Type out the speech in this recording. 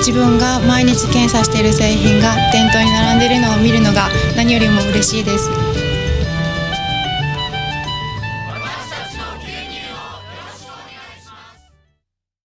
自分が毎日検査している製品が店頭に並んでいるのを見るのが何よりも嬉しいです。